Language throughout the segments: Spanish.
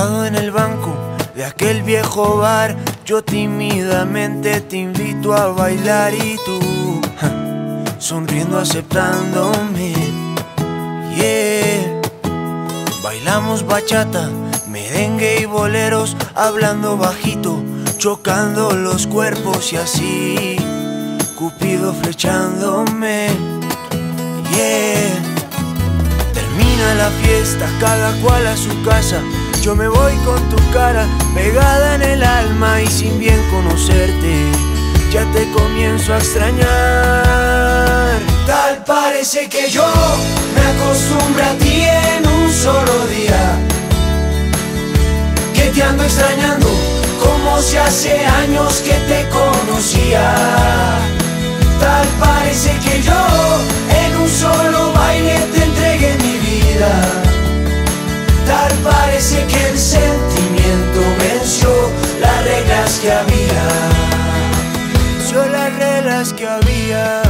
En el banco de aquel viejo bar, yo tímidamente te invito a bailar y tú, sonriendo aceptándome. Yeah. Bailamos bachata, merengue y boleros, hablando bajito, chocando los cuerpos y así, Cupido flechándome. Yeah. Termina la fiesta, cada cual a su casa. Yo me voy con tu cara pegada en el alma y sin bien conocerte, ya te comienzo a extrañar. Tal parece que yo me acostumbré a ti en un solo día, que te ando extrañando como si hace años que te conocía. Que había. Venció las reglas que había.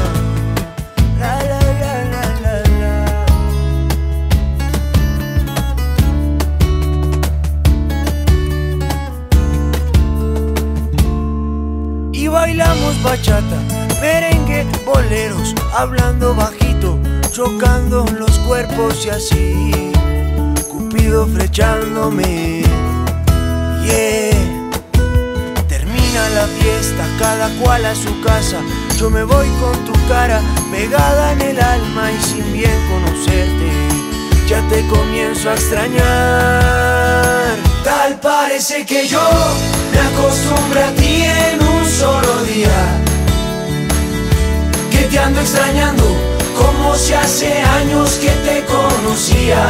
La, la, la, la, la, la. Y bailamos bachata, merengue, boleros, hablando bajito, chocando los cuerpos y así. Cupido flechándome. Yeah. Fiesta, cada cual a su casa. Yo me voy con tu cara pegada en el alma y sin bien conocerte, ya te comienzo a extrañar. Tal parece que yo me acostumbré a ti en un solo día, que te ando extrañando como si hace años que te conocía.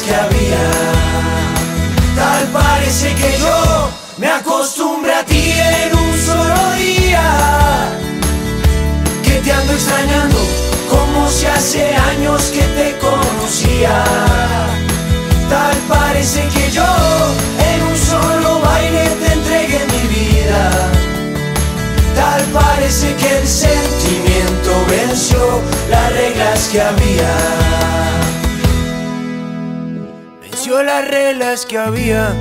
Que había. Tal parece que yo me acostumbré a ti en un solo día. Que te ando extrañando como si hace años que te conocía. Tal parece que yo en un solo baile te entregué mi vida. Tal parece que el sentimiento venció las reglas que había. Venció las reglas que había.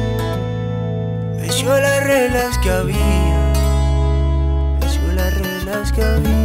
Venció las reglas que había. Venció las reglas que había.